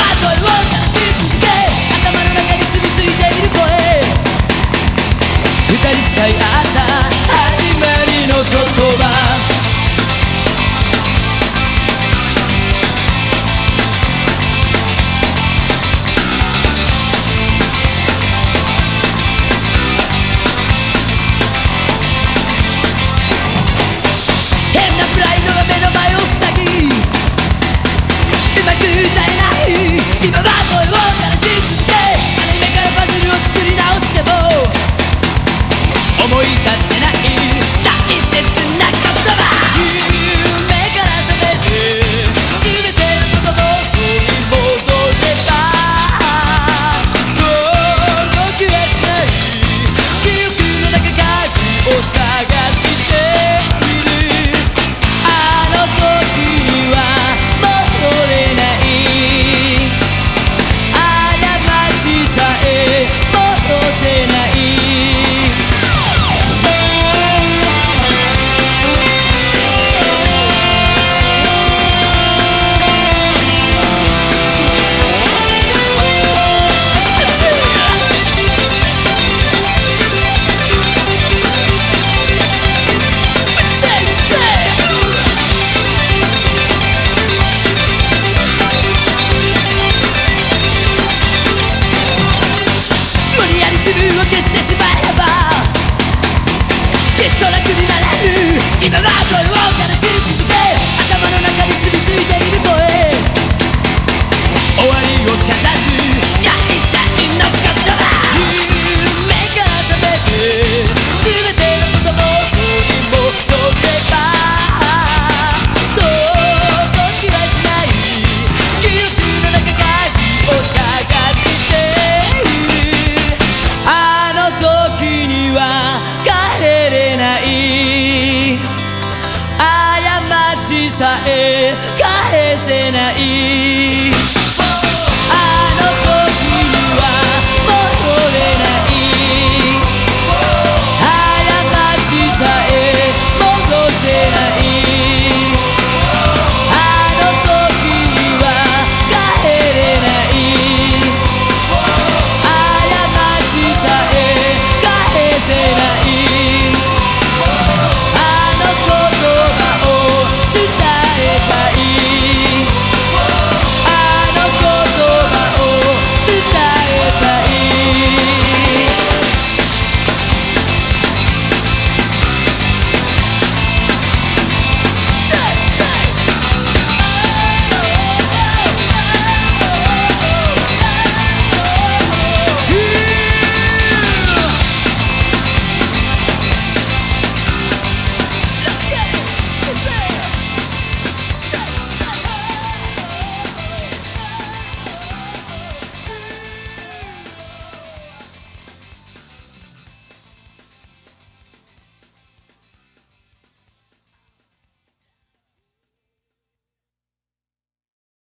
Mato el い出すえ返せない。